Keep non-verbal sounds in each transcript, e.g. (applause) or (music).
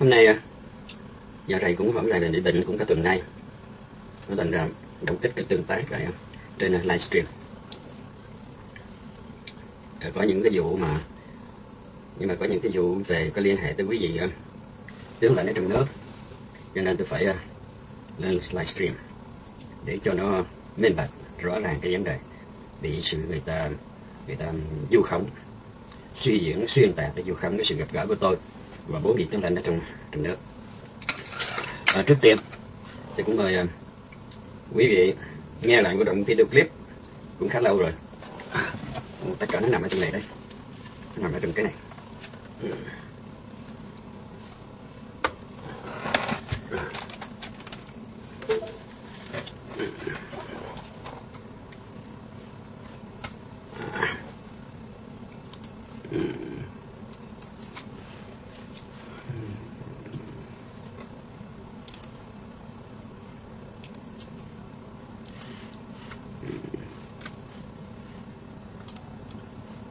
hôm nay à, giờ thầy cũng vẫn lại bị bệnh cũng cả tuần nay. Nó thành ra đọc ít cái tương tác lại à, trên à, livestream. Ờ, có những cái vụ mà nhưng mà có những cái vụ về có liên hệ tới quý vị à, tướng là ở trong nước cho nên tôi phải lên livestream để cho nó minh bạch rõ ràng cái vấn đề bị sự người ta người ta du khống suy diễn xuyên tạc để du khống cái sự gặp gỡ của tôi và bốn vị tướng lãnh ở trong trong nước. À, trước tiên thì cũng mời uh, quý vị nghe lại của đoạn video clip cũng khá lâu rồi. Tất cả nó nằm ở trong này đây. Nó nằm ở trong cái này. Ừ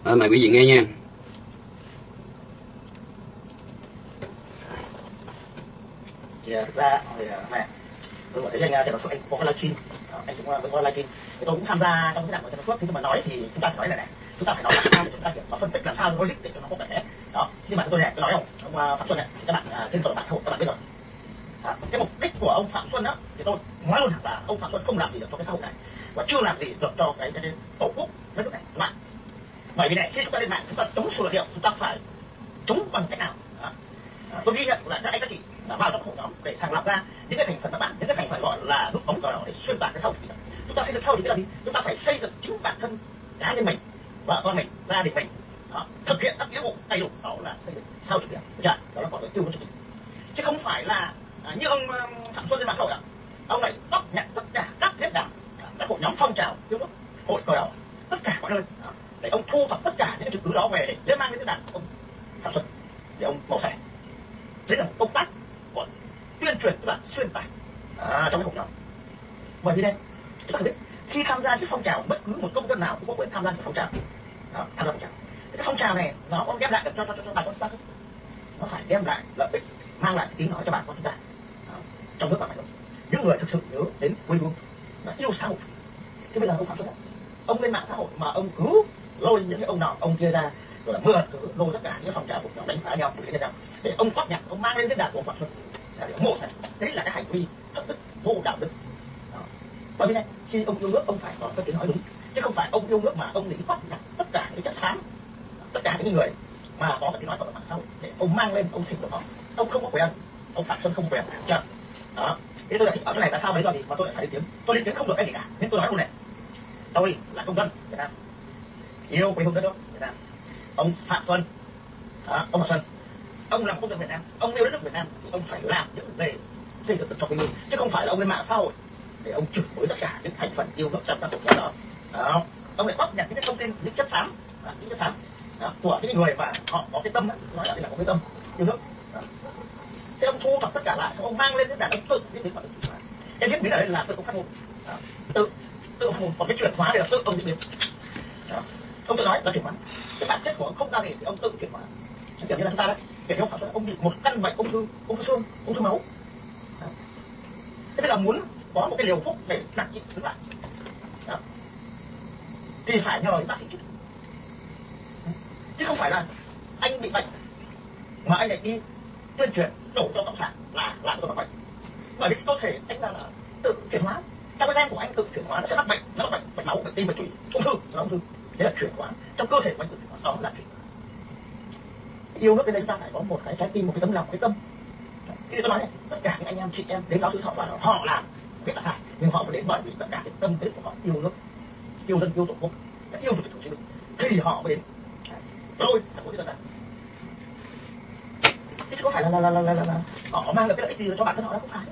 à, mời quý vị nghe nha. Thì thực ra hồi à, này tôi gọi thấy anh Trần Văn Phước anh có cái livestream anh cũng có livestream à, thì tôi cũng tham gia trong cái đảng của Trần Văn Phước thì mà nói thì chúng ta phải nói là này. Chúng ta phải nói làm sao để chúng ta hiểu và phân tích làm sao logic để cho nó có thể đó nhưng mà tôi này tôi nói không ông Phạm Xuân này các bạn trên tổ mạng xã hội các bạn biết rồi. À, cái mục đích của ông Phạm Xuân đó thì tôi nói luôn là ông Phạm Xuân không làm gì được cho cái xã hội này và chưa làm gì được cho cái, cái, cái tổ quốc đất nước này các bạn bởi vì này khi chúng ta lên mạng chúng ta chống số liệu chúng ta phải chống bằng cách nào? Đó. À, tôi ghi nhận là các anh các chị đã vào trong hội nhóm để sàng lọc ra những cái thành phần các bạn những cái thành phần gọi là nút bóng cờ đỏ để xuyên tạc cái sau. Chúng ta xây dựng sau thì cái là gì? Chúng ta phải xây dựng chính bản thân cá nhân mình vợ con mình gia đình mình. Đó. thực hiện các nghĩa vụ đầy đủ đó là xây dựng sau chủ nghĩa. Đó là gọi là tiêu chuẩn. Chứ không phải là à, như ông um, phạm xuân lên mạng xã hội ông này bắt nhận tất cả các diễn đàn các hội nhóm phong trào yêu nước hội cờ đỏ tất cả mọi nơi để ông thu thập tất cả những chứng cứ đó về để mang đến cái đàn ông sản xuất để ông mổ xẻ đấy là công tác của tuyên truyền tức là xuyên tạc. À, trong cái hội nhóm bởi vì đây chúng ta biết khi tham gia cái phong trào bất cứ một công dân nào cũng có quyền tham gia cái phong trào. Đó, tham gia phong trào. Cái phong trào này nó có đem lại được cho cho cho, cho bà con chúng ta nó phải đem lại lợi ích mang lại tiếng nói cho bà con chúng ta. Trong nước và ngoài nước. Những người thực sự nhớ đến quê hương yêu xã hội. Thế bây giờ ông phạm xuân ông lên mạng xã hội mà ông cứ lôi những cái ông nọ ông kia ra, rồi là mưa lôi tất cả những phong trào của nhau đánh phá nhau, để nhau để ông phát nhặt ông mang lên cái đàn của Phạm Xuân. Để ông mổ xẻ đấy là cái hành vi thất đức vô đạo đức. Đó. bởi vì này, khi ông yêu nước, ông phải có cái tiếng nói đúng. Chứ không phải ông yêu nước mà ông nghĩ phát nhặt tất cả những chất xám tất cả những người mà có cái tiếng nói của mạng xã hội để ông mang lên ông xịt được họ ông không có quyền ông phạt Xuân không quyền chưa. Đó. Thế tôi là ở cái này tại sao đấy do gì mà tôi lại phải lên tiếng? Tôi lên tiếng không được cái gì cả. Nên tôi nói luôn này. Tôi là công dân Việt Nam yêu quê hương đất nước Việt Nam. Ông Phạm Xuân đó, ông Phạm Xuân. Ông làm công dân Việt Nam ông yêu đất nước Việt Nam thì ông phải làm những về xây dựng cho quê hương chứ không phải là ông lên mạng xã hội để ông chửi bới tất cả những thành phần yêu nước trong các cuộc đó. Đó ông lại bóp nhặt những cái thông tin những chất xám những chất xám đó, của những người mà họ có cái tâm nói là có cái tâm yêu nước. Thế ông thu thập tất cả lại xong ông mang lên cái đàn ông tự diễn biến vào cái diễn biến ở đây là tự ông phát ngôn. Tự tự một, còn cái chuyển hóa này là tự ông diễn biến ông tự nói là chuyển hóa. Cái bản chất của ông không ra gì thì ông tự chuyển hóa. Kiểu như là chúng ta đấy kiểu như ông ông bị một căn bệnh ung thư ung thư xương ung thư máu. Đó. thế bây giờ muốn có một cái liều thuốc để nặng trị chứng lại. Đó. thì phải nhờ bác sĩ chứ chứ không phải là anh bị bệnh mà anh lại đi tuyên truyền đổ cho cộng sản là làm cho tôi mắc bệnh. Bởi vì cơ thể anh là, là tự chuyển hóa. Trong cái gen của anh tự chuyển hóa nó sẽ mắc bệnh nó mắc bệnh bệnh máu bệnh tim bệnh tụy ung thư là ung thư thế là chuyển hóa trong cơ thể của anh chuyển hóa đó là chuyển yêu nước đây chúng ta phải có một cái trái tim một cái tấm lòng một cái tâm. Khi tôi nói này tất cả những anh em chị em đến đó thứ họ phải họ làm việc là sai nhưng họ phải đến bởi vì tất cả cái tâm thế của họ yêu nước yêu dân yêu tổ quốc yêu chủ tịch hồ chí minh thì họ mới đến. Tôi là của ta chứ có phải là là là là, là, là họ mang được cái lợi ích gì cho bản thân họ đâu không phải.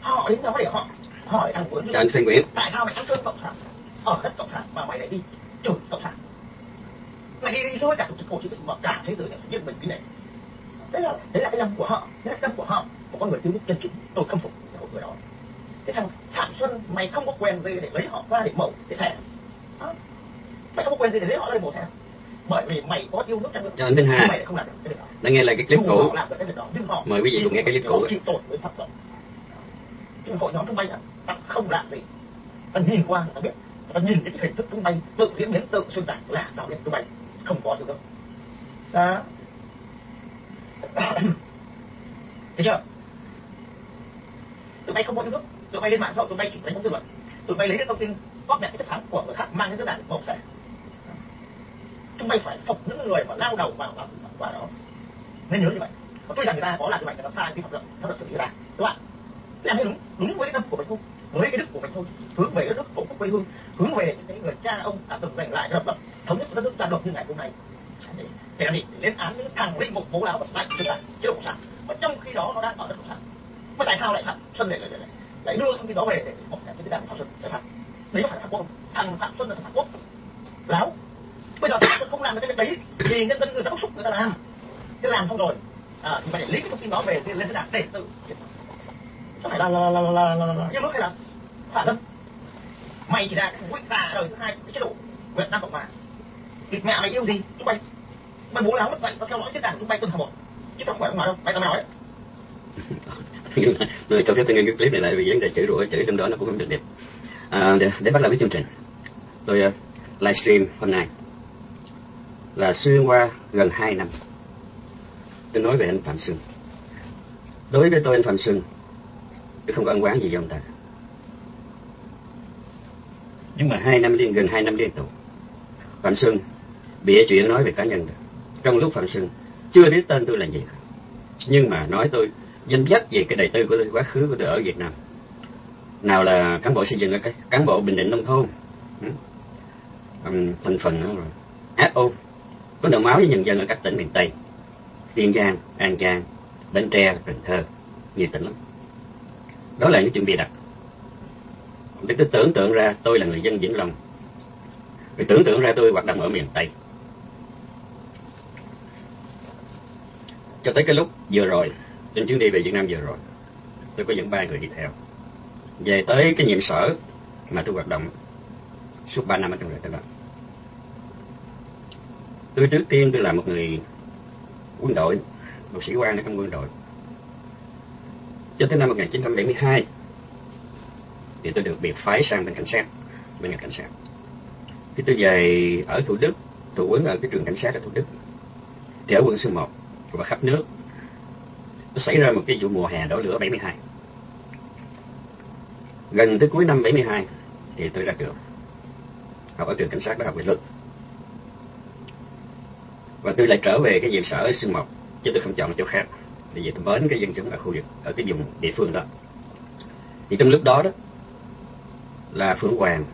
Họ đến đó để họ hỏi thằng Nguyễn Trần Phi Nguyễn. Tại sao mày ăn cơm cộng sản ở đất cộng sản mà mày lại đi chửi cộng sản mày đi đi lôi cả chủ tịch hồ chí minh mà cả thế giới này giết mình cái này. Đấy là đấy là cái tâm của họ đấy là tâm của họ. Một con người tiêu nước chân chính tôi khâm phục cái người đó. Cái thằng phạm xuân mày không có quyền gì để lấy họ ra để mổ để xẻ. Mày không có quyền gì để lấy họ ra để mổ xẻ. Bởi vì mày có yêu nước nữa Cho anh Hà. nhưng mày không làm được cái việc đó. đã nghe lại cái clip cũ. nhưng Mời quý vị cùng nghe cái clip cũ họ chịu tội với pháp luật. Nhưng hội nhóm chúng bay ta không làm gì. Ta nhìn qua ta biết nó nhìn cái hình thức chúng bay, tự diễn biến, tự xuyên tạc là đạo đức chúng bay. Không có được đâu. Đó. Thấy chưa? Tụi bay không có yêu nước tụi bay lên mạng xã hội, tụi bay chỉ lấy bóng dư luận. Tụi bay lấy cái thông tin góp nhặt cái chất xám của người khác, mang đến cái đàn bầu sẻ. Chúng bay phải phục những người mà lao đầu vào vào vào đó. Nên nhớ như vậy. Và tôi rằng người ta có làm như vậy, người ta sai cái pháp luật pháp luật xử lý người ta đúng không ạ? Làm như đúng đúng với cái tâm của mình không? Với cái đức của mình thôi hướng về đất nước tổ quốc quê hương hướng về những cái người cha ông đã từng giành lại độc lập thống nhất đất nước ta được như ngày hôm nay để để làm gì để lên án những thằng linh mục bố láo và lại chúng ta chế độ cộng sản mà trong khi đó nó đang ở đất cộng sản mà tại sao lại phạm xuân lại lại lại, lại đưa thông tin đó về để một cái cái đảng phạm xuân tại sao đấy có phải phạm quốc thằng phạm xuân là phạm quốc láo bây giờ phạm xuân không làm được cái việc đấy thì nhân dân người ta bức xúc người ta làm thế làm xong rồi à, thì phải để lấy cái thông tin đó về thì lên cái đảng để tự có phải là là là là là, là, là, là nước là phản dân mày chỉ là cái thằng ta đời thứ hai cái chế độ Việt Nam Cộng Hòa. Thịt mẹ mày yêu gì? Chúng bay. Mày bố láo mất vậy tao theo dõi chết đảng chúng bay tuần thằng một. Chứ tao không phải ông nào đâu mày tao nói. (laughs) Người cho phép tôi nghe cái clip này lại vì vấn đề chửi rủa chửi trong đó nó cũng không được đẹp. À, để, để bắt đầu với chương trình. Tôi uh, livestream hôm nay. Là xuyên qua gần 2 năm. Tôi nói về anh Phạm Sương đối với tôi anh Phạm Sương tôi không có ân quán gì với ông ta nhưng mà hai năm liên gần hai năm liên tục. Phạm Xuân bịa chuyện nói về cá nhân đó. trong lúc Phạm Xuân chưa biết tên tôi là gì. Cả. nhưng mà nói tôi danh dắt về cái đời tư của tôi quá khứ của tôi ở Việt Nam. Nào là cán bộ xây dựng ở cái cán bộ bình định nông thôn. Ừ. Thành phần đó rồi. FO có đầu máu với nhân dân ở các tỉnh miền Tây. Kiên Giang, An Giang, Bến Tre, Cần Thơ. Nhiều tỉnh lắm. Đó là những chuyện bịa đặt để tôi tưởng tượng ra tôi là người dân Vĩnh Long. Rồi tưởng tượng ra tôi hoạt động ở miền Tây. Cho tới cái lúc vừa rồi, trên chuyến đi về Việt Nam vừa rồi, tôi có dẫn ba người đi theo. Về tới cái nhiệm sở mà tôi hoạt động suốt 3 năm ở trong đời đó. Tôi trước tiên tôi là một người quân đội, một sĩ quan ở trong quân đội. Cho tới năm 1972 thì tôi được biệt phái sang bên cảnh sát bên ngành cảnh sát khi tôi về ở thủ đức tôi quấn ở cái trường cảnh sát ở thủ đức. Thì ở quân sư 1 và khắp nước, nó xảy ra một cái vụ mùa hè đổ lửa 72 gần tới cuối năm 72 thì tôi ra trường, học ở trường cảnh sát đó học về luật và tôi lại trở về cái nhiệm sở ở sư Mộc chứ tôi không chọn chỗ khác. Tại vì tôi mến cái dân chúng ở khu vực, ở cái vùng địa phương đó. Thì trong lúc đó đó là Phượng Hoàng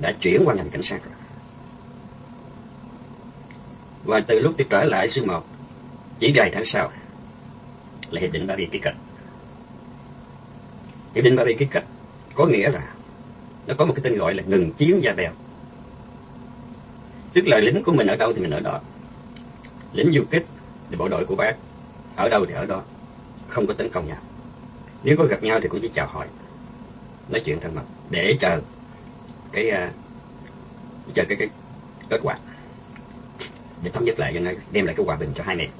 đã chuyển qua ngành cảnh sát rồi. Và từ lúc tôi trở lại Sương một, chỉ vài tháng sau là hiệp định Paris ký kết. Hiệp định Paris ký kết có nghĩa là nó có một cái tên gọi là ngừng chiến da bèo. Tức là lính của mình ở đâu thì mình ở đó. Lính du kích thì bộ đội của bác ở đâu thì ở đó. Không có tấn công nhau. Nếu có gặp nhau thì cũng chỉ chào hỏi nói chuyện thân mật để chờ cái uh, chờ cái cái kết quả. Để thống nhất lại cho nó đem lại cái hòa bình cho hai miền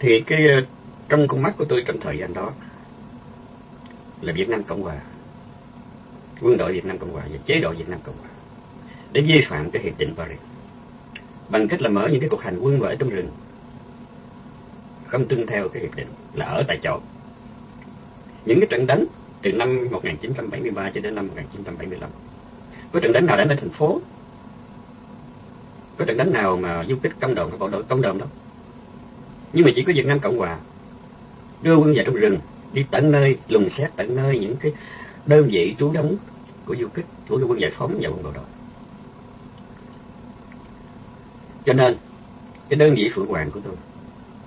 thì cái uh, trong con mắt của tôi trong thời gian đó là Việt Nam Cộng Hòa quân đội Việt Nam Cộng Hòa và chế độ Việt Nam Cộng Hòa để vi phạm cái hiệp định Paris bằng cách là mở những cái cuộc hành quân vào ở trong rừng không tuân theo cái hiệp định là ở tại chỗ. Những cái trận đánh từ năm 1973 cho đến năm 1975 có trận đánh nào đánh ở thành phố? Có trận đánh nào mà du kích công đồng hay bộ đội công đồng đâu nhưng mà chỉ có Việt Nam Cộng Hòa đưa quân vào trong rừng, đi tận nơi, lùng xét tận nơi những cái đơn vị trú đóng của du kích, của quân giải phóng và quân bộ đội cho nên, cái đơn vị phượng hoàng của tôi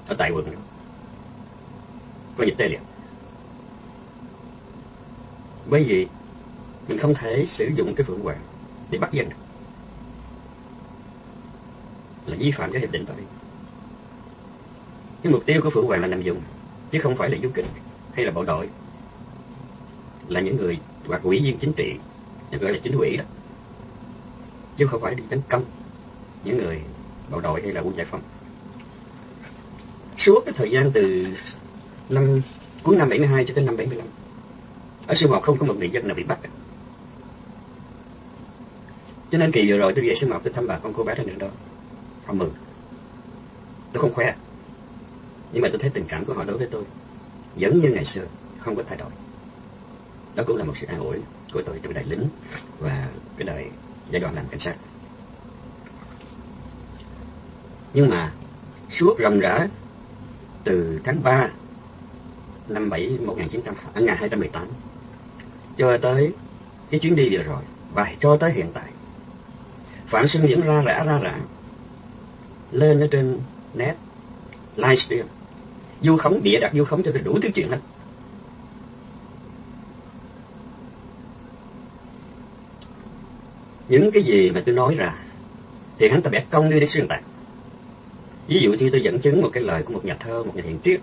ở tại quận đó có dịch tê liệt bởi vì mình không thể sử dụng cái phượng hoàng để bắt dân được. Là vi phạm cái hiệp định Paris cái mục tiêu của phượng hoàng là nằm dùng, chứ không phải là du kích hay là bộ đội. Là những người hoặc ủy viên chính trị gọi là chính ủy đó. Chứ không phải đi tấn công những người bộ đội hay là quân giải phóng. Suốt cái thời gian từ năm, cuối năm 72 cho tới năm 75 ở Sư Mộc không? Có một người dân nào bị bắt à? cho nên kỳ vừa rồi tôi về Sư Mộc tôi thăm bà con cô bé bác đường đó. Họ mừng. Tôi không khoe. Nhưng mà tôi thấy tình cảm của họ đối với tôi vẫn như ngày xưa, không có thay đổi. Đó cũng là một sự an ủi của tôi trong đời lính và cái đời giai đoạn làm cảnh sát. Nhưng mà suốt rầm rã từ tháng 3 năm 7 1900 1218 cho tới cái chuyến đi vừa rồi, và cho tới hiện tại. Phản sinh diễn ra rã ra rã lên ở trên net, livestream. Du khống, bịa đặt du khống cho tôi đủ thứ chuyện hết. Những cái gì mà tôi nói ra, thì hắn ta bẻ công đưa để xuyên tạc. Ví dụ như tôi dẫn chứng một cái lời của một nhà thơ, một nhà hiền triết.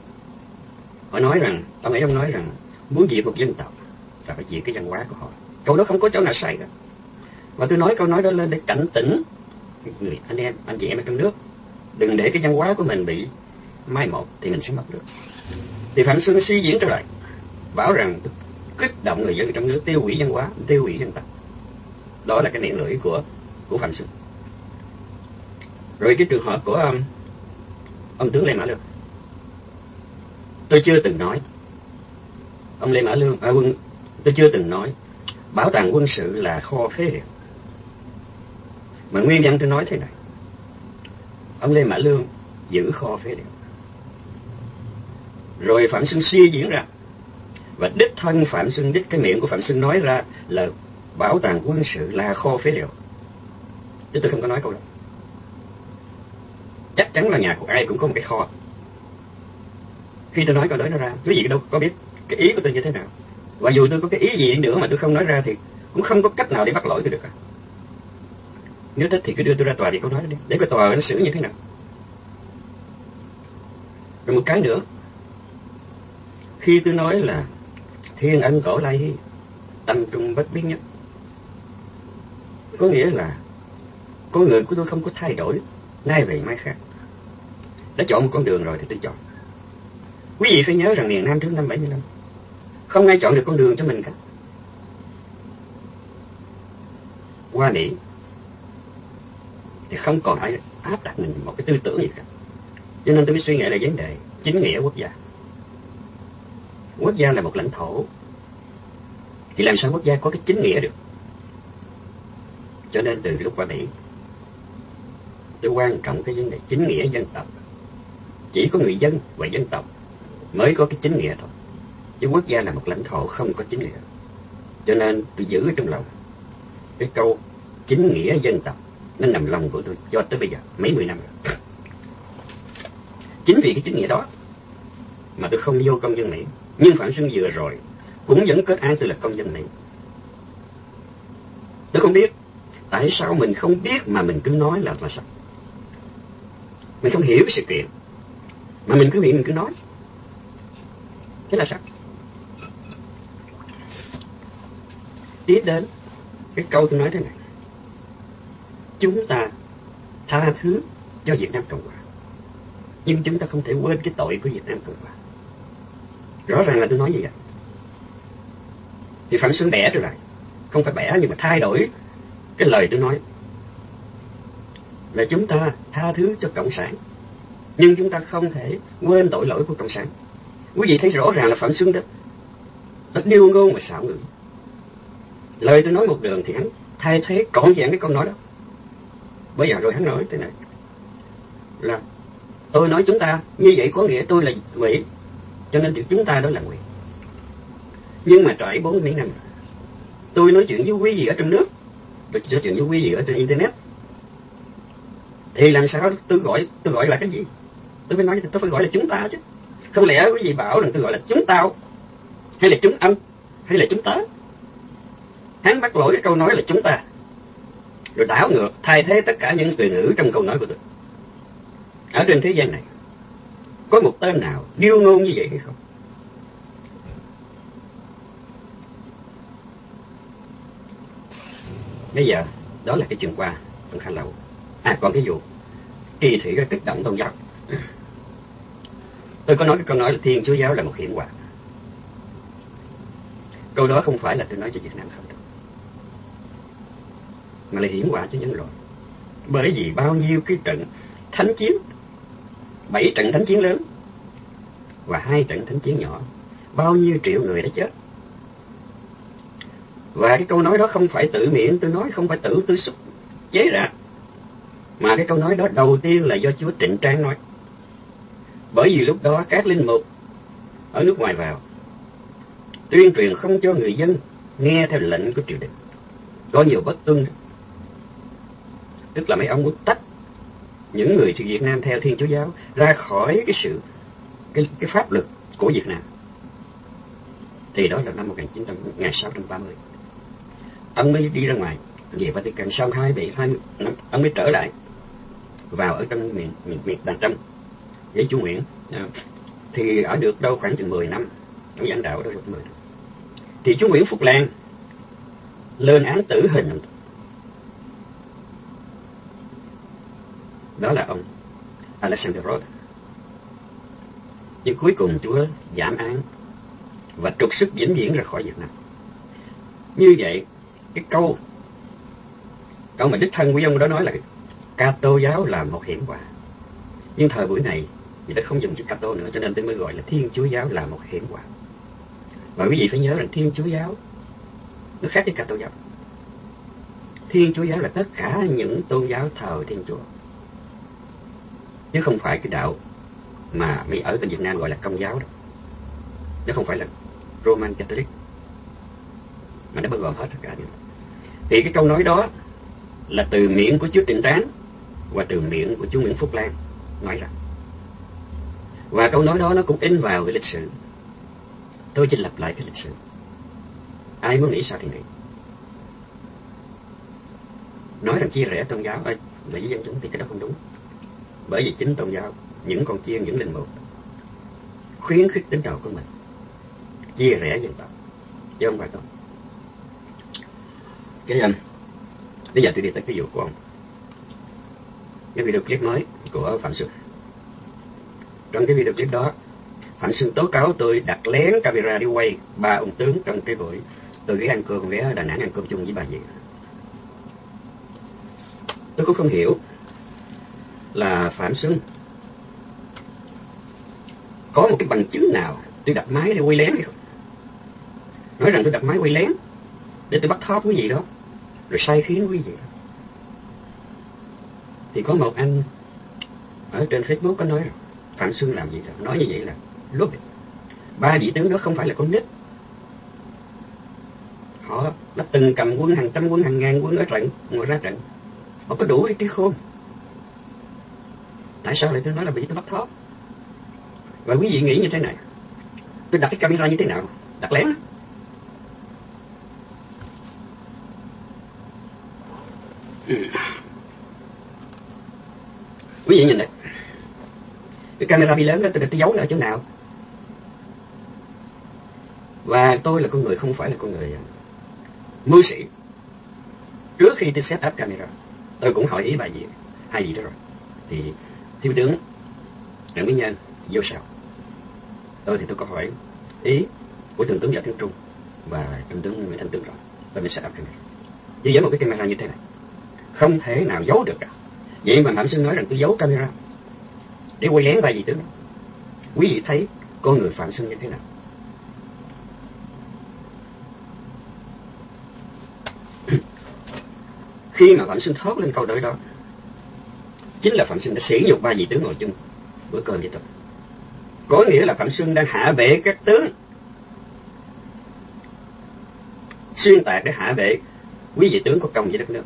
Họ nói rằng, ông ấy, ông nói rằng, muốn diệt một dân tộc là phải diệt cái văn hóa của họ. Câu đó không có chỗ nào sai cả. Và tôi nói câu nói đó lên để cảnh tỉnh người anh em anh chị em ở trong nước. Đừng để cái văn hóa của mình bị mai một thì mình sẽ mất được. Thì phạm xuân suy diễn trở lại bảo rằng kích động người dân trong nước tiêu hủy văn hóa tiêu hủy dân tộc. Đó là cái miệng lưỡi của của phạm xuân. Rồi cái trường hợp của um, ông tướng lê mã lương. Tôi chưa từng nói ông lê mã lương à, quân tôi chưa từng nói, bảo tàng quân sự là kho phế liệu. Mà nguyên nhân tôi nói thế này, ông lê mã lương giữ kho phế liệu. Rồi phạm xuân suy diễn ra, và đích thân phạm xuân, đích cái miệng của phạm xuân nói ra là bảo tàng quân sự là kho phế liệu. Chứ tôi không có nói câu đó. Chắc chắn là nhà của ai cũng có một cái kho. Khi tôi nói câu đó nó ra, quý vị đâu có biết cái ý của tôi như thế nào và dù tôi có cái ý gì nữa mà tôi không nói ra thì cũng không có cách nào để bắt lỗi tôi được cả. Nếu thích thì cứ đưa tôi ra tòa thì câu nói đi. Để cái tòa nó xử như thế nào. Rồi một cái nữa. Khi tôi nói là thiên ân cổ lai tâm trung bất biến nhất. Có nghĩa là con người của tôi không có thay đổi, nay về mai khác. Đã chọn một con đường rồi thì tôi chọn. Quý vị phải nhớ rằng miền Nam trước năm 75 không ai chọn được con đường cho mình cả. Qua Mỹ thì không còn ai áp đặt mình một cái tư tưởng gì cả. Cho nên tôi mới suy nghĩ là vấn đề chính nghĩa quốc gia. Quốc gia là một lãnh thổ. Thì làm sao quốc gia có cái chính nghĩa được? Cho nên từ lúc qua Mỹ, tôi quan trọng cái vấn đề chính nghĩa dân tộc. Chỉ có người dân và dân tộc mới có cái chính nghĩa thôi chứ quốc gia là một lãnh thổ không có chính nghĩa. Cho nên tôi giữ trong lòng, cái câu chính nghĩa dân tộc nó nằm lòng của tôi cho tới bây giờ, mấy mười năm rồi. Chính vì cái chính nghĩa đó mà tôi không vô công dân Mỹ nhưng phản sinh vừa rồi cũng vẫn kết án tôi là công dân Mỹ tôi không biết tại sao mình không biết mà mình cứ nói là là sao. Mình không hiểu sự kiện, mà mình cứ miệng mình cứ nói. Thế là sao? Tiếp đến. Cái câu tôi nói thế này. Chúng ta tha thứ cho Việt Nam Cộng Hòa. Nhưng chúng ta không thể quên cái tội của Việt Nam Cộng Hòa. Rõ ràng là tôi nói gì vậy thì Phạm Xuân bẻ trở lại không phải bẻ nhưng mà thay đổi cái lời tôi nói. Là chúng ta tha thứ cho cộng sản. Nhưng chúng ta không thể quên tội lỗi của cộng sản. Quý vị thấy rõ ràng là phạm xuân đó, nó điêu ngôn mà xạo ngữ lời tôi nói một đường thì hắn thay thế trọn vẹn cái câu nói đó. Bây giờ rồi hắn nói thế này. Là, tôi nói chúng ta, như vậy có nghĩa tôi là quỷ cho nên chúng ta đó là quỷ nhưng mà trải bốn mấy năm tôi nói chuyện với quý vị ở trong nước, tôi nói chuyện với quý vị ở trên internet. Thì làm sao tôi gọi tôi gọi là cái gì? Tôi phải nói, tôi phải gọi là chúng ta chứ. Không lẽ quý vị bảo rằng tôi gọi là chúng tao, hay là chúng anh hay là chúng ta hắn bắt lỗi cái câu nói là chúng ta. Rồi đảo ngược, thay thế tất cả những từ ngữ trong câu nói của tôi. Ở trên thế gian này, có một tên nào điêu ngôn như vậy hay không? Bây giờ, đó là cái chuyện qua ông khá Lậu à còn cái vụ, kỳ thị cái kích động tôn giáo. Tôi có nói cái câu nói là thiên chúa giáo là một hiểm họa. Câu đó không phải là tôi nói cho Việt Nam không đâu mà lại hiển quả cho nhân loại. Bởi vì bao nhiêu cái trận thánh chiến, bảy trận thánh chiến lớn và hai trận thánh chiến nhỏ, bao nhiêu triệu người đã chết. Và cái câu nói đó không phải tự miệng, tôi nói không phải tự tôi xúc chế ra. Mà cái câu nói đó đầu tiên là do chúa trịnh trang nói. Bởi vì lúc đó các linh mục ở nước ngoài vào, tuyên truyền không cho người dân nghe theo lệnh của triều đình. Có nhiều bất tuân tức là mấy ông muốn tách những người từ Việt Nam theo Thiên Chúa giáo ra khỏi cái sự cái, cái pháp luật của Việt Nam. Thì đó là năm 1900, 1630 ông mới đi ra ngoài về Vatican. Sau hai bị hai năm ông mới trở lại vào ở trong miền miền, miền đàn trong với chú Nguyễn. À, thì ở được đâu khoảng chừng 10 năm ông giảng đạo ở đó được 10 năm. Thì chú Nguyễn Phúc Lan lên án tử hình đó là ông Alexander Roth. Nhưng cuối cùng Chúa giảm án và trục xuất vĩnh viễn ra khỏi Việt Nam. Như vậy, cái câu câu mà đích thân của ông đó nói là ca tô giáo là một hiểm họa. Nhưng thời buổi này người ta không dùng chữ ca tô nữa, cho nên tôi mới gọi là thiên chúa giáo là một hiểm họa. Và quý vị phải nhớ rằng thiên chúa giáo nó khác với ca tô giáo. Thiên chúa giáo là tất cả những tôn giáo thờ thiên chúa chứ không phải cái đạo mà Mỹ ở bên Việt Nam gọi là công giáo đó, nó không phải là Roman Catholic, mà nó bao gồm hết tất cả những thì cái câu nói đó là từ miệng của Chúa Trịnh Tán và từ miệng của Chúa Nguyễn Phúc Lan nói ra. Và câu nói đó nó cũng in vào cái lịch sử. Tôi chỉ lặp lại cái lịch sử. Ai muốn nghĩ sao thì nghĩ. Nói rằng chia rẽ tôn giáo, ơi với dân chúng thì cái đó không đúng bởi vì chính tôn giáo, những con chiên, những linh mục, khuyến khích tín đồ của mình chia rẽ dân tộc, chứ không phải đâu cái anh bây giờ tôi đi tới cái vụ của ông. Cái video clip mới của phạm xuân trong cái video clip đó, phạm xuân tố cáo tôi đặt lén camera đi quay ba ông tướng trong cái buổi tôi ghé ăn cơm, ghé đà nẵng ăn cơm chung với bà gì tôi cũng không hiểu là phạm xuân có một cái bằng chứng nào tôi đặt máy để quay lén hay không? Nói rằng tôi đặt máy quay lén để tôi bắt thóp cái gì đó, rồi sai khiến quý vị thì có một anh ở trên Facebook có nói Phạm Xuân làm gì đó nói như vậy là lúc ba vị tướng đó không phải là con nít. Họ đã từng cầm quân hàng trăm quân, hàng ngàn quân ở trận, ngồi ra trận. Họ có đủ cái trí khôn tại sao lại tôi nói là bị tôi bắt thóp và quý vị nghĩ như thế này. Tôi đặt cái camera như thế nào? Đặt lén quý vị nhìn này. Cái camera bị lớn đó tôi, tôi giấu nó ở chỗ nào? Và tôi là con người không phải là con người. Mưu sĩ. Trước khi tôi set up camera tôi cũng hỏi ý bà gì hai gì đó rồi. Thì thiếu tướng, Nguyễn bí nhân, vô sao tôi thì tôi có hỏi ý của thượng tướng võ thiên trung và trung tướng nguyễn thanh tướng rồi. Tôi mới set up camera chỉ với một cái camera như thế này, không thể nào giấu được cả. Vậy mà phạm sinh nói rằng tôi giấu camera, để quay lén bài gì tướng. Quý vị thấy con người phạm sinh như thế nào? Khi mà phạm sinh thốt lên câu đối đó chính là phạm sinh đã sỉ nhục ba vị tướng ngồi chung. Bữa cơm với tôi có nghĩa là phạm xuân đang hạ bệ các tướng. Xuyên tạc để hạ bệ quý vị tướng có công với đất nước.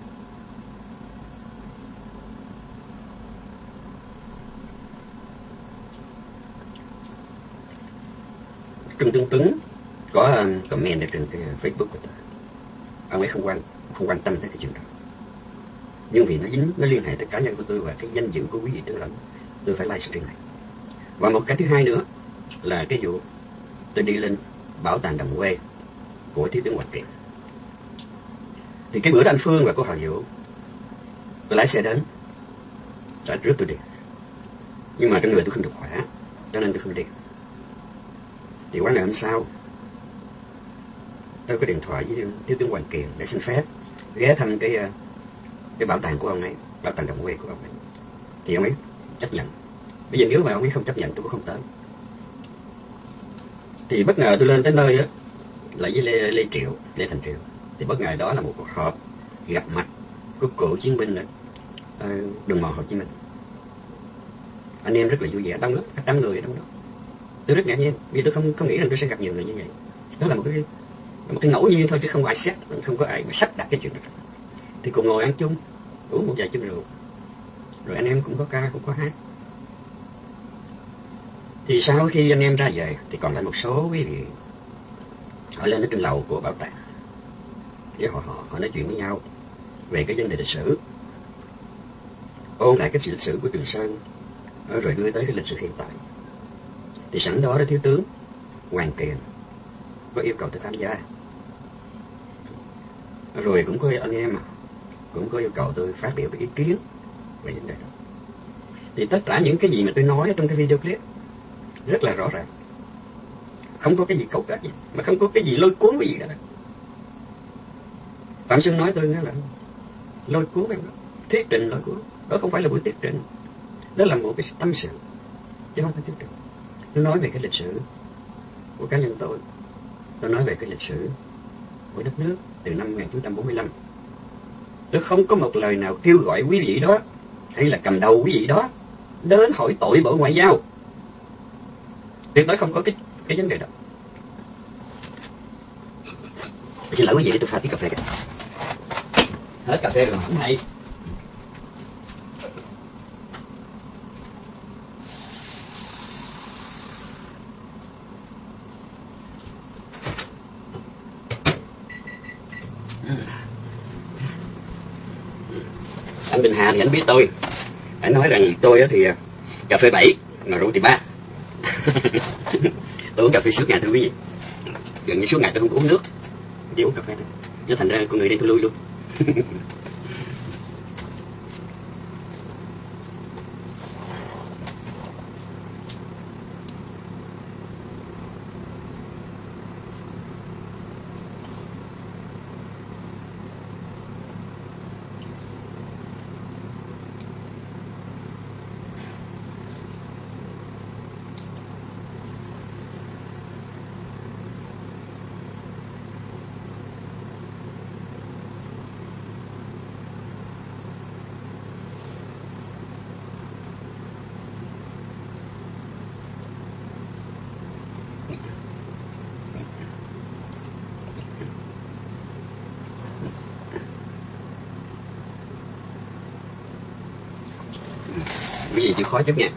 Trương tướng Tuấn có um, comment ở trên cái Facebook của tôi. Ông ấy không quan không quan tâm tới cái chuyện đó nhưng vì nó dính, nó liên hệ tới cá nhân của tôi và cái danh dự của quý vị tướng lãnh tôi phải livestream này. Và một cái thứ hai nữa là cái vụ tôi đi lên bảo tàng đồng quê của thiếu tướng Hoàng Kiệt. Thì cái bữa đó anh Phương và cô Hoàng Diệu tôi lái xe đến, đã rước tôi đi. Nhưng mà trong người tôi không được khỏe, cho nên tôi không đi. Thì quá ngày hôm sau, tôi có điện thoại với thiếu tướng Hoàng Kiệt để xin phép ghé thăm cái ờ, cái bảo tàng của ông ấy bảo tàng đồng quê của ông ấy. Thì ông ấy chấp nhận. Bây giờ nếu mà ông ấy không chấp nhận tôi cũng không tới. Thì bất ngờ tôi lên tới nơi á là với lê, lê triệu lê thành triệu. Thì bất ngờ đó là một cuộc họp gặp mặt của cựu chiến binh ở đường mòn hồ chí minh. Anh em rất là vui vẻ đông lắm cả người đông trong đó tôi rất ngạc nhiên vì tôi không không nghĩ rằng tôi sẽ gặp nhiều người như vậy. Đó là một cái một cái ngẫu nhiên thôi chứ không có ai xét không có ai mà sắp đặt cái chuyện đó. Thì cùng ngồi ăn chung uống một vài chén rượu. Rồi anh em cũng có ca, cũng có hát. Thì sau khi anh em ra về, thì còn lại một số quý vị họ lên ở trên lầu của bảo tàng. Với họ họ họ nói chuyện với nhau về cái vấn đề lịch sử. Ôn lại cái lịch sử của trường sơn ờ, rồi đưa tới cái lịch sử hiện tại. Thì sẵn đó đó thiếu tướng hoàng kiền có yêu cầu tôi tham gia rồi cũng có anh em à, cũng có yêu cầu tôi phát biểu cái ý kiến. Về vấn đề đó thì tất cả những cái gì mà tôi nói trong cái video clip, rất là rõ ràng. Không có cái gì cấu kết gì, mà không có cái gì lôi cuốn cái gì cả. Phạm xuân nói tôi nghe là lôi cuốn em đó. Thuyết trình lôi cuốn. Đó không phải là buổi thuyết trình. Đó là một cái tâm sự, chứ không phải thuyết trình. Tôi nói về cái lịch sử của cá nhân tôi. Tôi nói về cái lịch sử của đất nước từ năm 1945 tôi không có một lời nào kêu gọi quý vị đó, hay là cầm đầu quý vị đó, đến hỏi tội bộ ngoại giao. Tuyệt đối không có cái cái vấn đề đó. Xin lỗi quý vị tôi pha tí cà phê kìa. Hết cà phê rồi không hay anh thì anh biết tôi. Anh nói rằng tôi thì à, cà phê bảy, mà rượu thì ba. (laughs) Tôi uống cà phê suốt ngày thưa quý vị. Gần như suốt ngày tôi không có uống nước. Chỉ uống cà phê thôi. Nó thành ra con người đi tôi lui luôn. (laughs) quý vị chịu khó chút nha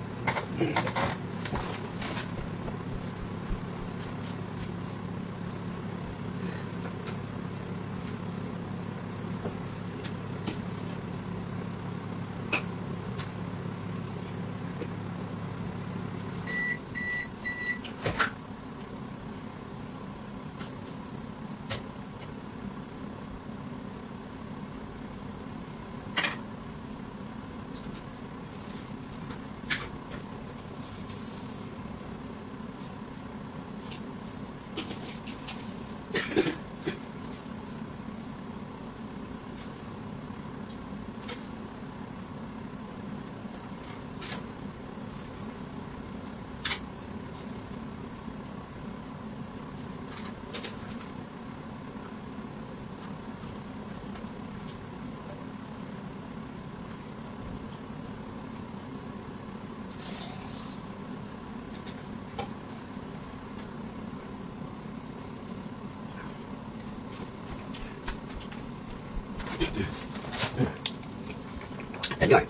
Tỉnh rồi,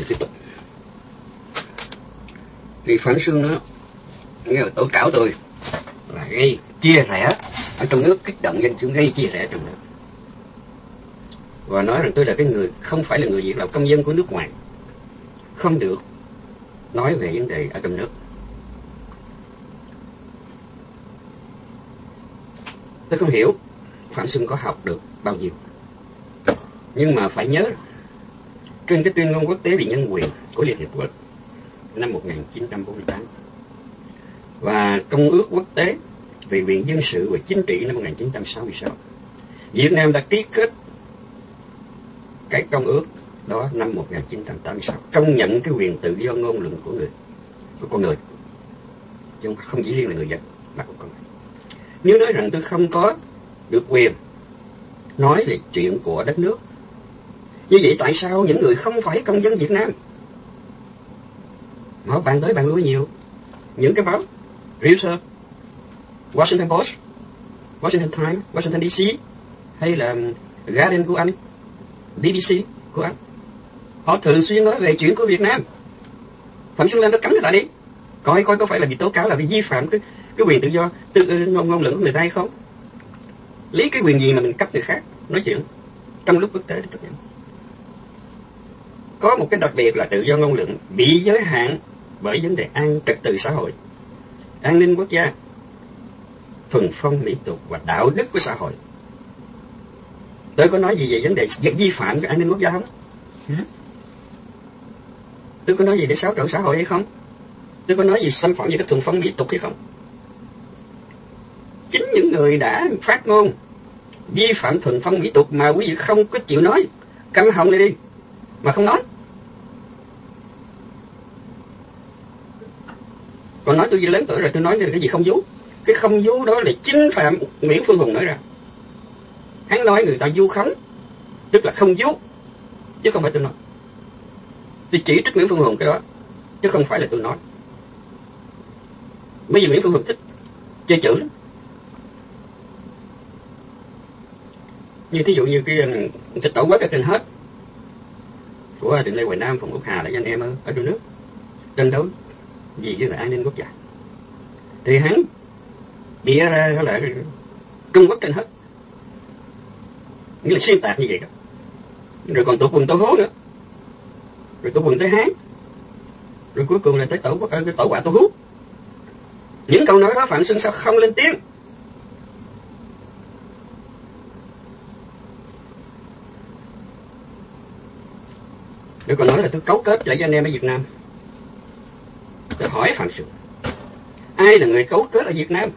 thì tiếp tục. Thì phản xương đó nghe tổ cáo tôi là gây chia rẽ ở trong nước, kích động dân chúng gây chia rẽ trong nước và nói rằng tôi là cái người, không phải là người Việt là công dân của nước ngoài, không được nói về vấn đề ở trong nước tôi không hiểu phạm xuân có học được bao nhiêu, nhưng mà phải nhớ trên cái tuyên ngôn quốc tế về nhân quyền của Liên Hiệp Quốc năm 1948 và Công ước quốc tế về quyền dân sự và chính trị năm 1966. Việt Nam đã ký kết cái công ước đó năm 1986 công nhận cái quyền tự do ngôn luận của người, của con người, chứ không chỉ riêng là người dân mà của con người nếu nói rằng tôi không có được quyền nói về chuyện của đất nước như vậy tại sao những người không phải công dân Việt Nam? Họ bàn tới bàn lui nhiều. Những cái báo, Reuters, Washington Post, Washington Times, Washington DC hay là Guardian của Anh BBC của Anh, họ thường xuyên nói về chuyện của Việt Nam. Phạm Xuân Lan nó cấm người ta đi. Coi coi có phải là bị tố cáo là bị vi phạm cái cái quyền tự do, tự ờ, ngôn ngôn luận của người ta hay không? Lấy cái quyền gì mà mình cấp người khác? Nói chuyện trong lúc quốc tế chấp nhận có một cái đặc biệt là tự do ngôn luận bị giới hạn bởi vấn đề an trật tự xã hội an ninh quốc gia thuần phong mỹ tục và đạo đức của xã hội. Tôi có nói gì về vấn đề vi phạm cái an ninh quốc gia không? Tôi có nói gì để xáo trộn xã hội hay không? Tôi có nói gì xâm phạm về cái thuần phong mỹ tục hay không? Chính những người đã phát ngôn vi phạm thuần phong mỹ tục mà quý vị không có chịu nói câm họng này đi mà không nói. Còn nói tôi gì lớn tuổi rồi, tôi nói cái gì không vú. Cái không vú đó là chính phạm nguyễn phương hùng nói ra. Hắn nói người ta vu khống, tức là không vú, chứ không phải tôi nói. Tôi chỉ trích nguyễn phương hùng cái đó, chứ không phải là tôi nói. Bây giờ nguyễn phương hùng thích chơi chữ lắm. Như thí dụ như cái ờ, cái tổ quốc ở trên hết của Trịnh Lê Hoài Nam, Phùng Úc Hà là anh em ở, ở trong nước. Tranh đấu gì với là an ninh quốc gia. Thì hắn bịa ra là Trung Quốc trên hết. Nghĩa là xuyên tạc như vậy đó. Rồi còn tổ quần tổ hố nữa. Rồi tổ quần tới hán. Rồi cuối cùng là tới tổ quốc cái tổ quả tổ hú. Những câu nói đó phạm xuân sao không lên tiếng. Tôi còn nói là tôi cấu kết lại với anh em ở Việt Nam. Tôi hỏi Phạm sự, Ai là người cấu kết ở Việt Nam?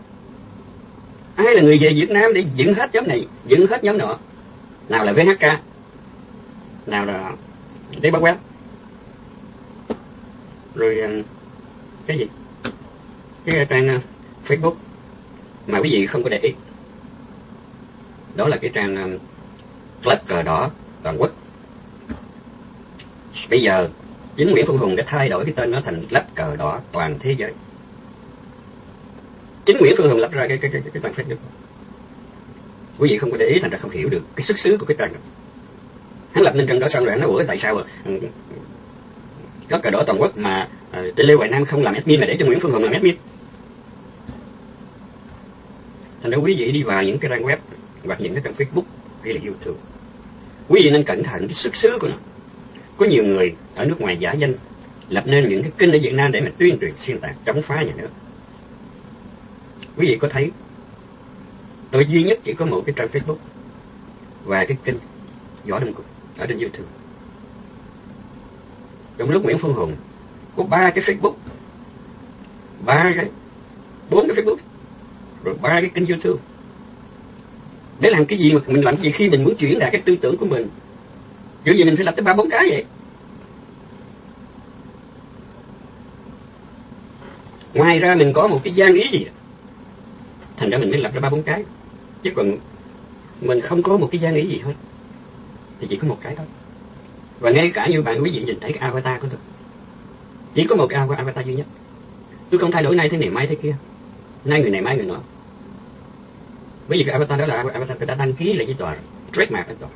Ai là người về Việt Nam để dựng hết nhóm này, dựng hết nhóm nọ? Nào là VHK, nào là Đế Bắc Web, rồi um, cái gì? Cái uh, trang uh, Facebook mà quý vị không có để ý. Đó là cái trang um, Club cờ đỏ toàn quốc Bây giờ chính Nguyễn Phương Hùng đã thay đổi cái tên nó thành lá cờ đỏ toàn thế giới. Chính Nguyễn Phương Hùng lập ra cái cái cái cái trang Facebook. Quý vị không có để ý thành ra không hiểu được cái xuất xứ của cái trang đó. Hắn lập nên trang đó xong rồi hắn nói ủa tại sao ờ, có cờ đỏ toàn quốc mà uh, Lê Hoài Nam không làm admin mà để cho Nguyễn Phương Hùng làm admin. Thành ra quý vị đi vào những cái trang web hoặc những cái trang Facebook hay là YouTube. Quý vị nên cẩn thận cái xuất xứ của nó có nhiều người ở nước ngoài giả danh lập nên những cái kênh ở Việt Nam để mà tuyên truyền xuyên tạc chống phá nhà nước. Quý vị có thấy tôi duy nhất chỉ có một cái trang Facebook và cái kênh Võ Đông Cục ở trên YouTube. Trong lúc Nguyễn Phương Hùng có ba cái Facebook, ba cái, bốn cái Facebook, rồi ba cái kênh YouTube. Để làm cái gì mà mình làm cái gì khi mình muốn chuyển đạt cái tư tưởng của mình kiểu gì mình phải lập tới ba bốn cái vậy. Ngoài ra mình có một cái gian ý gì thành ra mình mới lập ra ba bốn cái. Chứ còn mình không có một cái gian ý gì hết. Thì chỉ có một cái thôi. Và ngay cả như bạn quý vị nhìn thấy cái avatar của tôi. Chỉ có một cái avatar duy nhất. Tôi không thay đổi nay thế này, mai thế kia. Nay người này, mai người nọ. Bởi vì cái avatar đó là avatar tôi đã đăng ký lại với tòa trademark với tòa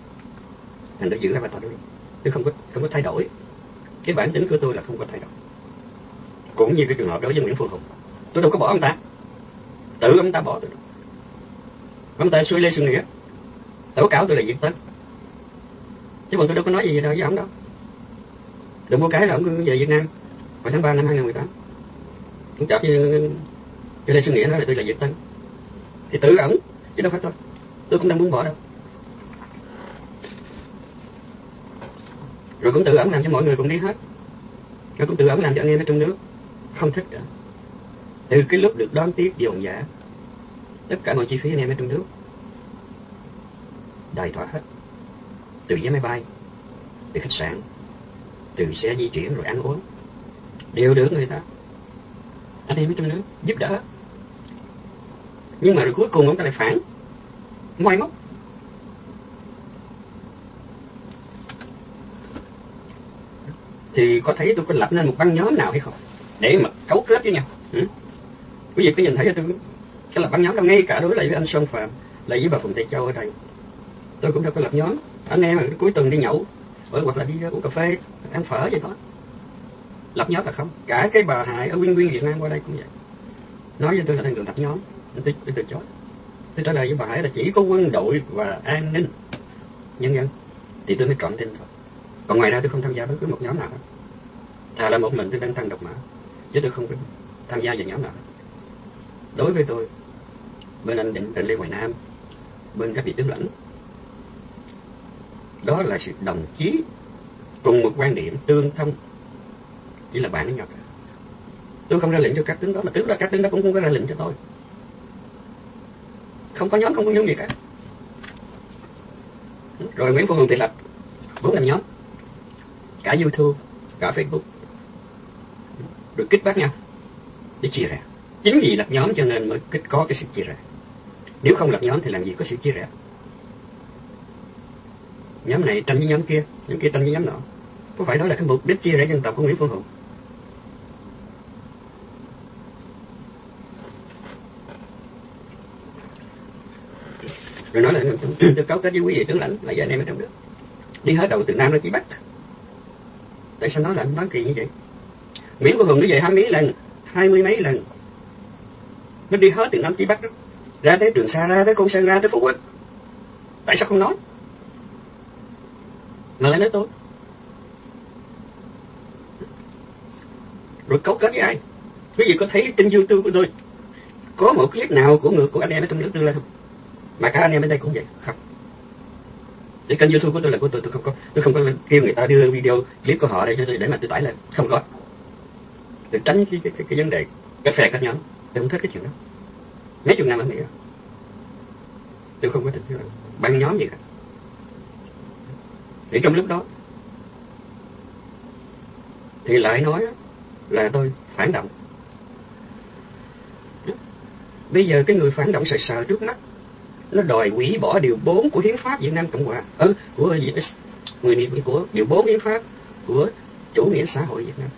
thành đã giữ avatar đó tôi không có không có thay đổi. Cái bản tính của tôi là không có thay đổi. Cũng như cái trường hợp đối với Nguyễn Phương Hùng. Tôi đâu có bỏ ông ta. Tự ông ta bỏ tôi ông ta xuôi lê xuân nghĩa. Tố cáo tôi là diệt Tấn chứ còn tôi đâu có nói gì đâu với ông đâu. Đừng có cái là ông về Việt Nam. Vào tháng 3 năm 2018 cũng chọc như Lê Xuân Nghĩa nói là tôi là Việt Tấn thì tự ổng, chứ đâu phải tôi. Tôi cũng đang muốn bỏ đâu. Rồi cũng tự ẩn làm cho mọi người cũng đi hết. Rồi cũng tự ẩn làm cho anh em ở trong nước. Không thích nữa. Từ cái lúc được đón tiếp dồn dã, tất cả mọi chi phí anh em ở trong nước đầy thỏa hết. Từ vé máy bay, từ khách sạn, từ xe di chuyển rồi ăn uống, đều được người ta. Anh em ở trong nước giúp đỡ. Nhưng mà rồi cuối cùng ông ta lại phản. Ngoài móc thì có thấy tôi có lập nên một băng nhóm nào hay không? Để mà cấu kết với nhau. Ừ? quý vị có nhìn thấy tôi cái lập băng nhóm đâu ngay cả đối lại với anh Sơn Phạm lại với bà Phùng Tây Châu ở đây. Tôi cũng đâu có lập nhóm. Anh em cuối tuần đi nhậu hoặc là đi uống cà phê ăn phở vậy đó. Lập nhóm là không. Cả cái bà hại ở Nguyên Nguyên Việt Nam qua đây cũng vậy. Nói với tôi là đang được lập nhóm. Tôi, tôi từ chối tôi trả lời với bà Hải là chỉ có quân đội và an ninh. Nhân dân. Thì tôi mới chọn tin thôi còn ngoài ra tôi không tham gia bất cứ một nhóm nào. Hết thà là một mình tôi đang tăng độc mã, chứ tôi không tham gia vào nhóm nào. Đối với tôi, bên anh định định lê hoài nam, bên các vị tướng lãnh, đó là sự đồng chí cùng một quan điểm tương thông. Chỉ là bạn với nhau cả tôi không ra lệnh cho các tướng đó, mà tướng đó các tướng đó cũng không có ra lệnh cho tôi. Không có nhóm, không có nhóm gì cả. Rồi Nguyễn Phương Hùng thì lập bốn năm nhóm cả YouTube cả Facebook rồi kích bác nhau để chia rẽ. Chính vì lập nhóm cho nên mới kích có cái sự chia rẽ. Nếu không lập nhóm thì làm gì có sự chia rẽ? Nhóm này tranh với nhóm kia nhóm kia tranh với nhóm nọ. Có phải đó là cái mục đích chia rẽ dân tộc của Nguyễn Phương Hùng? Rồi nói là tôi cáo kết với quý vị tướng lãnh, là anh em ở trong nước. Đi hết đầu từ nam ra chỉ bắc tại sao nói là anh kỳ như vậy? Nguyễn quốc hùng nó về hai mấy lần, hai mươi mấy lần. Nó đi hết từ nam chí bắc đó, ra tới trường sa, ra tới côn sơn, ra tới phú quốc. Tại sao không nói? Mà lại nói tôi rồi cấu kết với ai? Quý vị có thấy kênh youtube của tôi? Có một clip nào của người, của anh em ở trong nước đưa lên không? Mà cả anh em bên đây cũng vậy, không để kênh youtube của tôi là của tôi tôi không có tôi không có kêu người ta đưa video clip của họ đây cho tôi để mà tôi tải lên. Không có. Để tránh cái, cái, cái, cái vấn đề cách phe các nhóm. Tôi không thích cái chuyện đó. Mấy chục năm ở mỹ rồi tôi không có thích cái băng nhóm gì cả. Thì trong lúc đó thì lại nói là tôi phản động. Bây giờ cái người phản động sợ sợ trước mắt nó đòi hủy bỏ điều 4 của hiến pháp Việt Nam Cộng hòa. Ừ, của người của điều 4 hiến pháp của chủ nghĩa xã hội Việt Nam.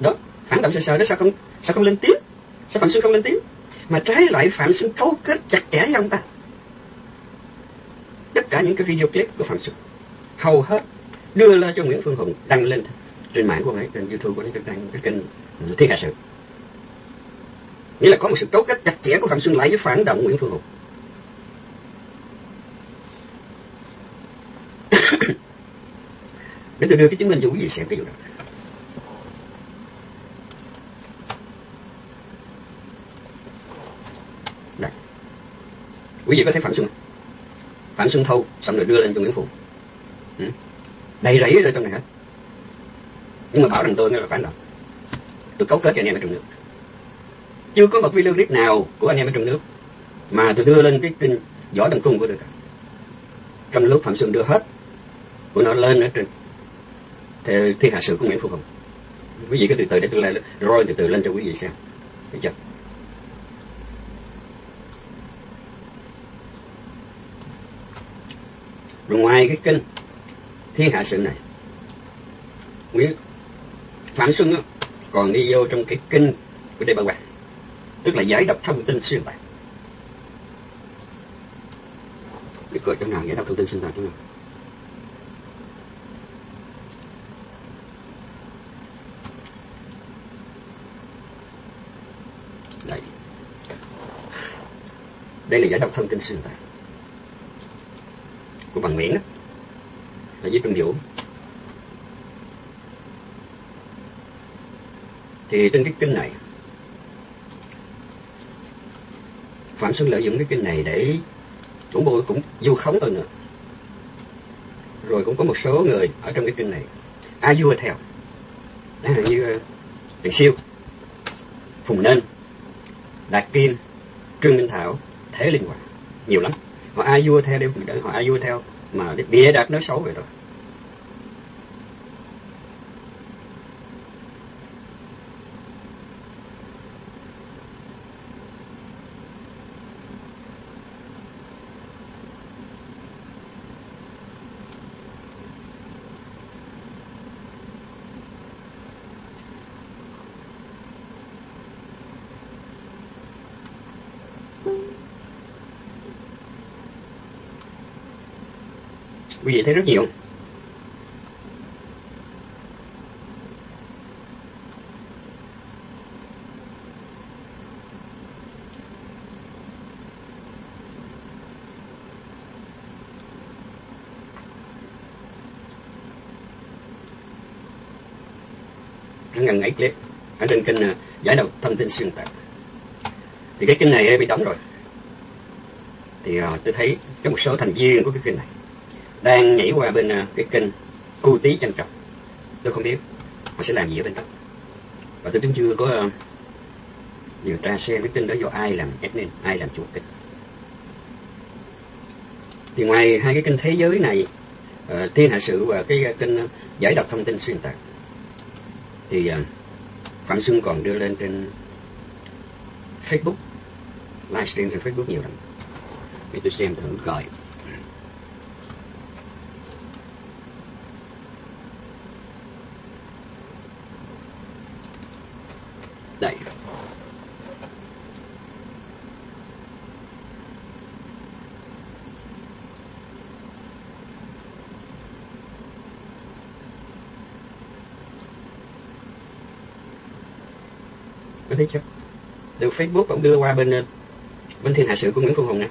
Đó phản động sợ sợ đó sao không sao không lên tiếng? Sao phạm xuân không lên tiếng? Mà trái lại phạm xuân cấu kết chặt chẽ với ông ta. Tất cả những cái video clip của phạm xuân. Hầu hết đưa lên cho nguyễn phương hùng đăng lên trên mạng của ấy trên youtube của ấy trên cái kênh thiên hạ sự nghĩa là có một sự cấu kết chặt chẽ của phạm xuân lại với phản động nguyễn phương hùng. (coughs) Để tôi đưa cái chứng minh cho quý vị xem cái vụ đó. Đây. quý vị có thấy phạm xuân phạm xuân thâu xong rồi đưa lên cho nguyễn phụng ừ. đầy rẫy rồi trong này hết. Nhưng mà bảo rằng tôi nghe là phản động. Tôi cấu kết cho anh em ở trong nước chưa có một video clip nào của anh em ở trong nước mà tôi đưa lên cái kênh võ đăng cung của tôi cả. Trong lúc phạm xuân đưa hết, của nó lên ở trên thì thiên hạ sự của nguyễn phú hùng. Quý vị cứ từ từ để tôi lên rồi từ từ lên cho quý vị xem. Được chưa? Rồi ngoài cái kênh thiên hạ sự này, nguyễn phạm xuân còn đi vô trong cái kênh của đề bà hoàng tức là giải độc thông tin xuyên tạc để cửa chỗ nào giải độc thông tin xuyên tạc chỗ nào đây. Đây là giải độc thông tin xuyên tạc của bằng Nguyễn đó. Là với Trung Vũ thì trên cái kinh này Phạm Xuân lợi dụng cái kinh này để cũng bôi cũng vô khống hơn nữa. Rồi cũng có một số người ở trong cái kinh này. A vua theo chẳng hạn như uh, Trần Siêu, Phùng Nên, Đạt Kim, Trương Minh Thảo, Thế Linh Hoàng. Nhiều lắm. Họ a vua theo để họ a vua theo mà bịa đặt nói xấu vậy thôi. Quý vị thấy rất nhiều. Ngần ấy clip. Ở trên kênh à, giải độc thông tin xuyên tạc. Thì cái kênh này bị đóng rồi. Thì uh, tôi thấy có một số thành viên của cái kênh này đang nhảy qua bên à, cái kênh cu tí chân trọng tôi không biết họ sẽ làm gì ở bên đó. Và tôi cũng chưa có à, điều tra xem cái kênh đó do ai làm admin ai làm chủ tịch. thì ngoài hai cái kênh thế giới này uh, thiên hạ sự và cái kênh giải độc thông tin xuyên tạc thì uh, Phạm Xuân còn đưa lên trên Facebook. Livestream trên Facebook nhiều lắm để tôi xem thử coi đây có thấy chưa? Được Facebook cũng đưa qua bên ờ, bên thiên hạ sự của Nguyễn Phương Hùng nè.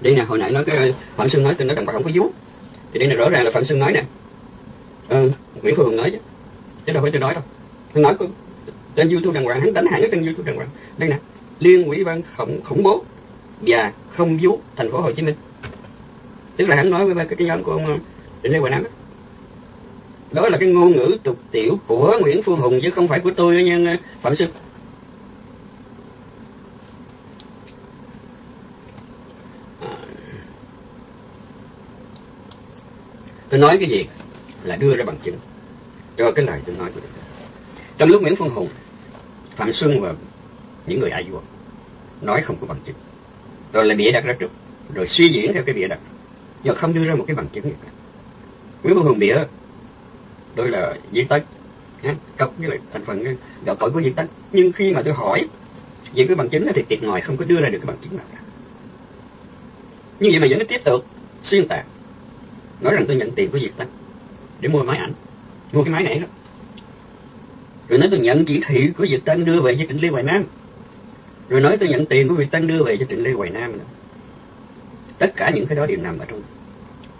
Đây nè hồi nãy nói cái ờ, phạm xuân nói tôi nói rằng bà không có vú. Thì đây là rõ ràng là phạm xuân nói nè. Ừ, nguyễn phương hùng nói chứ. Chứ đâu phải tôi nói đâu. Tôi nói trên youtube đàng hoàng hắn đánh hẳn cái trên youtube đàng hoàng. Đây nè liên ủy ban khủng khủng bố và không vú thành phố hồ chí minh. Tức là hắn nói với cái, cái nhóm của ông ờ, Đinh Lê Hoài Nam đó. đó là cái ngôn ngữ tục tiểu của Nguyễn Phương Hùng chứ không phải của tôi nha ờ, Phạm Sư. À. Tôi nói cái gì là đưa ra bằng chứng cho cái lời tôi nói của tôi. Trong lúc Nguyễn Phương Hùng Phạm Xuân và những người ai vua nói không có bằng chứng. Rồi là bịa đặt ra trước, rồi suy diễn theo cái bịa đặt, nhưng không đưa ra một cái bằng chứng gì cả. Nguyễn Văn Hùng bịa, tôi là diệt tất cộng với lại thành phần gạo cội của diệt tất nhưng khi mà tôi hỏi về cái bằng chứng thì tiệt ngòi không có đưa ra được cái bằng chứng nào cả. Như vậy mà vẫn tiếp tục xuyên tạc, nói rằng tôi nhận tiền của diệt Tân để mua máy ảnh. Mua cái máy này đó rồi nói tôi nhận chỉ thị của Việt Tân đưa về cho Trịnh Lê Hoài Nam rồi nói tôi nhận tiền của Việt Tân đưa về cho Trịnh Lê Hoài Nam nữa. tất cả những cái đó đều nằm ở trong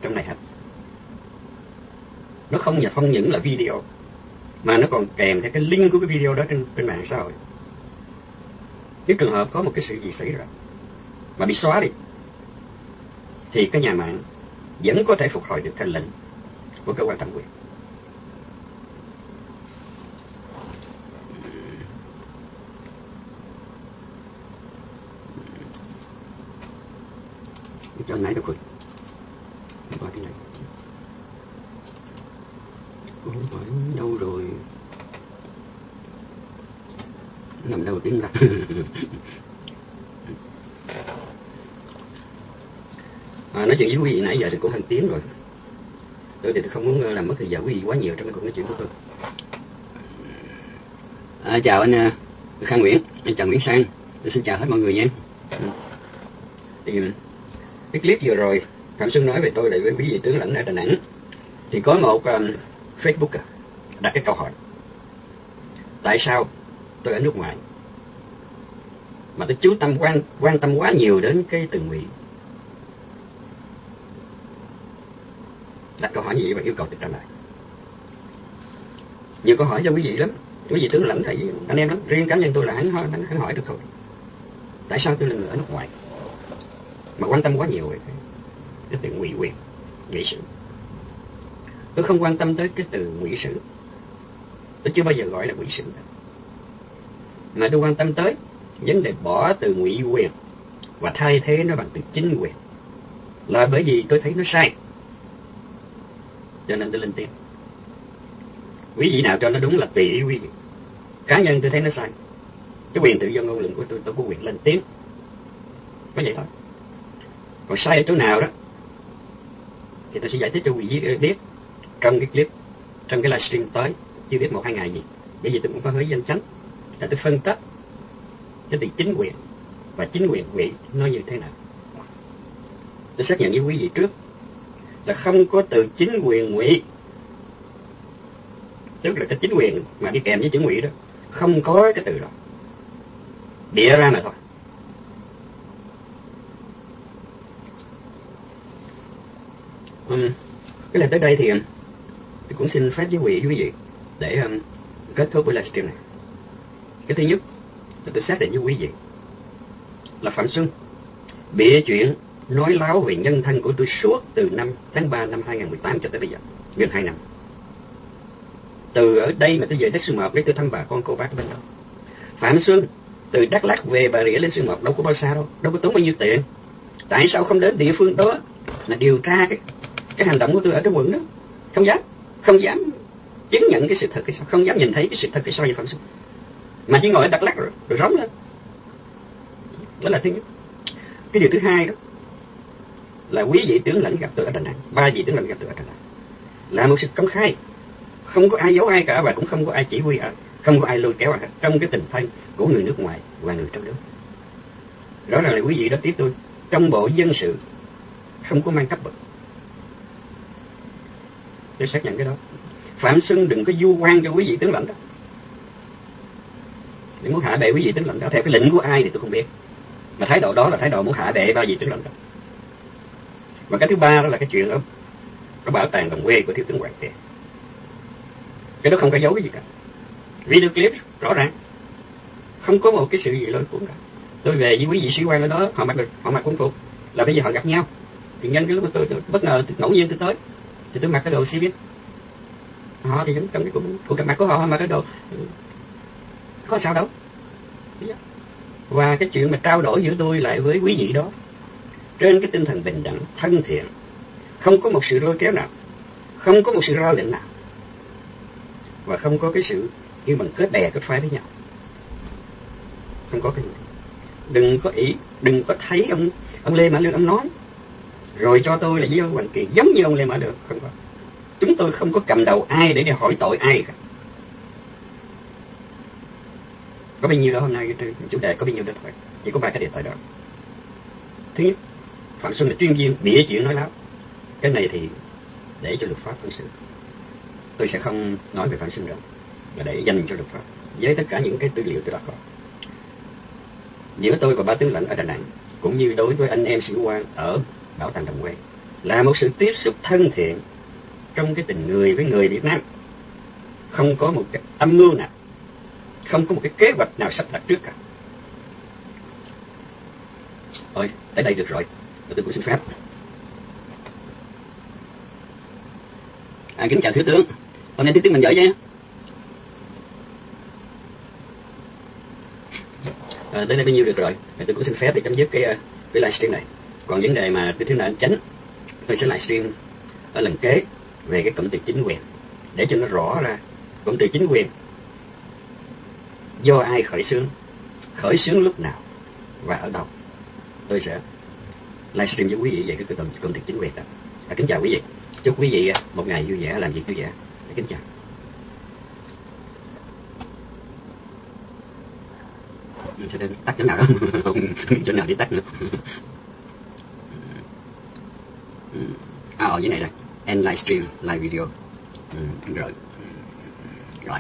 trong này hết nó không và không những là video, mà nó còn kèm theo cái link của cái video đó trên trên mạng xã hội nếu trường hợp có một cái sự gì xảy ra mà bị xóa đi, thì cái nhà mạng vẫn có thể phục hồi được cái lệnh của cơ quan thẩm quyền. Cho nãy được rồi. Qua cái này. Cũng phải đâu rồi. Nằm đâu tiếng ra. à, nói chuyện với quý vị nãy giờ thì cũng hơn tiếng rồi tôi thì tôi không muốn ờ, làm mất thời giờ quý vị quá nhiều trong cái cuộc nói chuyện của tôi à, chào anh ờ, Khang Nguyễn anh chào Nguyễn Sang tôi xin chào hết mọi người nha ừ. thì cái clip vừa rồi Phạm Xuân nói về tôi lại với quý vị tướng lãnh ở Đà Nẵng. Thì có một um, Facebook à, đặt cái câu hỏi. Tại sao tôi ở nước ngoài mà tôi chú tâm quan quan tâm quá nhiều đến cái từ nguyện đặt câu hỏi như vậy và yêu cầu tôi trả lời. Nhiều câu hỏi cho quý vị lắm. Quý vị tướng lãnh thầy anh em lắm. Riêng cá nhân tôi là hắn hỏi hắn, hỏi được thôi tại sao tôi là người ở nước ngoài? Mà quan tâm quá nhiều về cái, cái từ ngụy quyền ngụy sử. Tôi không quan tâm tới cái từ ngụy sử. Tôi chưa bao giờ gọi là ngụy sử. Mà tôi quan tâm tới vấn đề bỏ từ ngụy quyền và thay thế nó bằng từ chính quyền. Là bởi vì tôi thấy nó sai. Cho nên tôi lên tiếng. Quý vị nào cho nó đúng là tùy ý quý vị. Cá nhân tôi thấy nó sai. Cái quyền tự do ngôn luận của tôi tôi có quyền lên tiếng. Có vậy thôi còn sai ở chỗ nào đó? Thì tôi sẽ giải thích cho quý vị biết trong cái clip, trong cái livestream tới, chưa biết một hai ngày gì. Bởi vì tôi cũng có hơi danh chánh là tôi phân tích cái từ chính quyền và chính quyền vị nó như thế nào. Tôi xác nhận với quý vị trước là không có từ chính quyền ngụy tức là cái chính quyền mà đi kèm với chữ ngụy đó, không có cái từ đó. Bịa ra mà thôi. Um, cái là tới đây thì um, tôi cũng xin phép với quý quý vị để um, kết thúc buổi livestream này. Cái thứ nhất là tôi xác định với quý vị là Phạm Xuân bịa chuyện nói láo về nhân thân của tôi suốt từ năm tháng 3 năm 2018 cho tới bây giờ gần 2 năm. Từ ở đây mà tôi về tới Xuyên Mộc để tôi thăm bà con cô bác bên đó. Phạm Xuân từ Đắk lắc về Bà Rịa lên Xuyên Mộc đâu có bao xa đâu đâu có tốn bao nhiêu tiền. Tại sao không đến địa phương đó là điều tra cái cái hành động của tôi ở cái quận đó không dám không dám chứng nhận cái sự thật cái sao không dám nhìn thấy cái sự thật cái sao vậy Phạm Xuân mà chỉ ngồi ở Đắk lắc rồi, rồi rống lên. Đó là thứ nhất. Cái điều thứ hai đó là quý vị tướng lãnh gặp tôi ở Đà Nẵng ba vị tướng lãnh gặp tôi ở Đà Nẵng. Là một sự công khai. Không có ai giấu ai cả và cũng không có ai chỉ huy ở không có ai lôi kéo ai trong cái tình thân của người nước ngoài và người trong nước. Rõ ràng là quý vị đã tiếp tôi trong bộ dân sự không có mang cấp bậc để xác nhận cái đó. Phạm xuân đừng có du quan cho quý vị tướng lãnh đó. Đừng muốn hạ bệ quý vị tướng lãnh đó. Theo cái lệnh của ai thì tôi không biết. Mà thái độ đó là thái độ muốn hạ bệ bao vị tướng lãnh đó. Và cái thứ ba đó là cái chuyện đó. Cái bảo tàng đồng quê của thiếu tướng hoàng tiền cái đó không có giấu cái gì cả. Video clip rõ ràng. Không có một cái sự gì lôi cuốn cả. Tôi về với quý vị sĩ quan ở đó họ mặc họ mặc quân phục. Là bây giờ họ gặp nhau. Thì nhân cái lúc mà tôi, tôi bất ngờ ngẫu nhiên tôi tới thì tôi mặc cái đồ civil họ thì trong cái cuộc, cuộc gặp mặt của họ mà cái đồ có sao đâu. Và cái chuyện mà trao đổi giữa tôi lại với quý vị đó trên cái tinh thần bình đẳng thân thiện không có một sự lôi kéo nào không có một sự ra lệnh nào và không có cái sự như bằng kết bè kết phái với nhau. Không có cái gì đừng có ý đừng có thấy ông ông lê mã lương ông nói rồi cho tôi là với ông hoàng kiệt, giống như ông lê mã được, không có chúng tôi không có cầm đầu ai để đi hỏi tội ai cả. Có bao nhiêu đó hôm nay chủ đề có bao nhiêu đó thôi. Chỉ có ba cái đề tài đó. Thứ nhất, phạm xuân là chuyên viên bịa chuyện nói láo. Cái này thì để cho luật pháp phân xử. Tôi sẽ không nói về phạm xuân đâu, mà để dành cho luật pháp. Với tất cả những cái tư liệu tôi đã có. Giữa tôi và ba tướng lãnh ở đà nẵng, cũng như đối với anh em sĩ quan ở bảo tàng đồng quê là một sự tiếp xúc thân thiện trong cái tình người với người việt nam. Không có một cái âm mưu nào không có một cái kế hoạch nào sắp đặt trước cả. Rồi, tới đây được rồi. Tôi cũng xin phép à, kính chào thiếu tướng. Hôm nay thiếu tướng mình giỏi chứ à, tới đây bao nhiêu được rồi. Tôi cũng xin phép để chấm dứt cái ờ, cái livestream này còn vấn đề mà tôi thứ là anh tránh tôi sẽ livestream ở lần kế về cái cụm từ chính quyền. Để cho nó rõ ra cụm từ chính quyền. Do ai khởi xướng? Khởi xướng lúc nào? Và ở đâu? Tôi sẽ livestream với quý vị về cái cụm cụm từ chính quyền đó. À, kính chào quý vị. Chúc quý vị à, một ngày vui vẻ làm việc vui vẻ. À, kính chào. Mình sẽ tắt chỗ nào đó? (laughs) Không chỗ nào đi tắt nữa? (laughs) à ở dưới này đây. End livestream live video. Ừ, rồi. Ừ, ừ, ừ. Rồi.